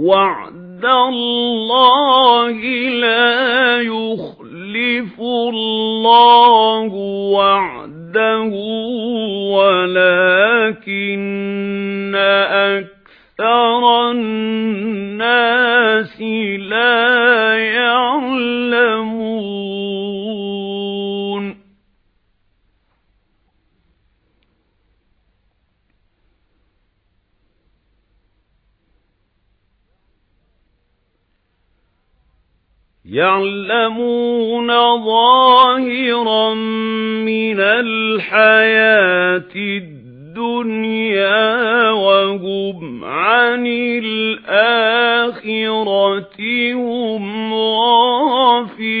وَعْدَ اللَّهِ لَا يُخْلِفُ اللَّهُ وَعْدَهُ وَلَكِنَّ أَكْثَرَ النَّاسِ لَا يَعْلَمُونَ يَعْلَمُونَ ظَاهِرًا مِنَ الْحَيَاةِ الدُّنْيَا وَهُمْ عَنِ الْآخِرَةِ هُمْ غَافِلُونَ.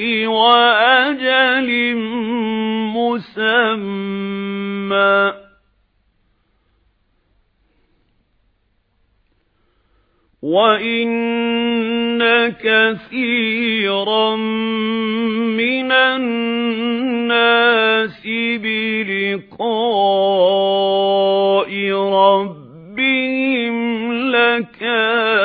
وَأَجَلٍ مُّسَمًّى. وَإِنَّ كَثِيرًا مِنَ النَّاسِ بِلِقَاءِ رَبِّهِمْ لَكَافِرُونَ.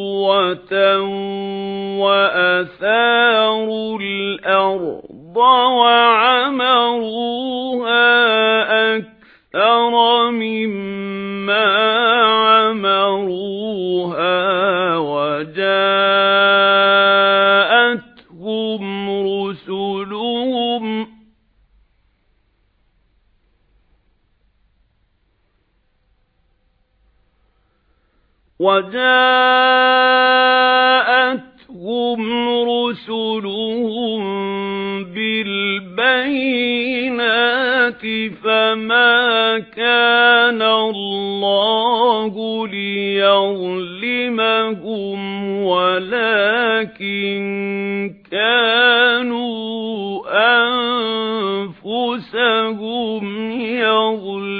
وَأَثَارُوا الْأَرْضَ وَعَمَرُوهَا أَكْثَرَ مِمَّا عَمَرُوهَا وَجَاءَتْهُمْ رُسُلُهُمْ وَجَاءَتْهُمْ بِالْبَيِّنَاتِ فَمَا كَانَ اللَّهُ لِيَظْلِمَهُمْ وَلَكِن كَانُوا أَنفُسَهُمْ يَظْلِمُونَ.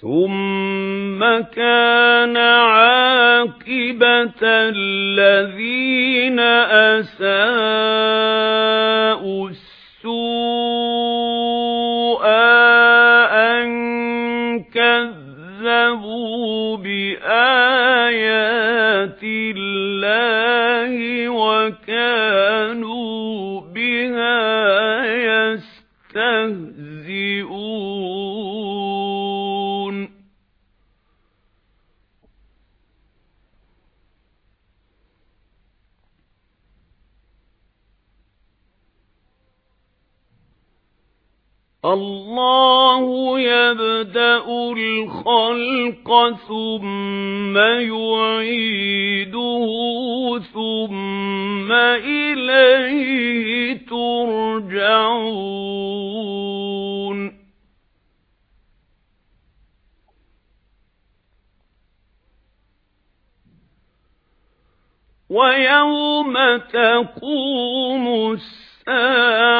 ثُمَّ كَانَ عَاقِبَةَ الَّذِينَ أَسَاءُوا السُّوءَ أَن كَذَّبُوا بِآيَاتِ اللَّهِ اللَّهُ يَبْدَأُ الْخَلْقَ ثُمَّ يُعِيدُهُ ثُمَّ إِلَيْهِ تُرْجَعُونَ. وَيَوْمَ تَقُومُ السَّاعَةُ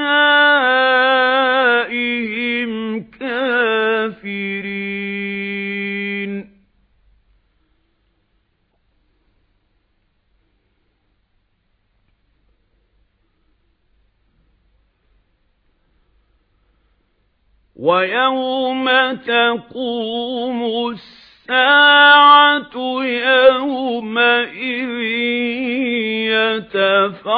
وَيَوْمَ تَقُومُ السَّاعَةُ يَوْمَئِذٍ يَتَفَرَّقُونَ.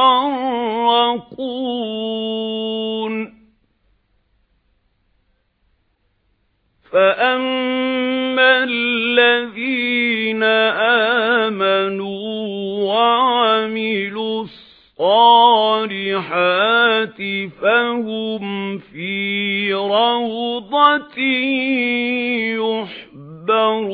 فَأَمَّا الَّذِينَ آمَنُوا وَعَمِلُوا الصَّالِحَاتِ فَهُمْ فِي رَوْضَةٍ يُحْبَرُونَ.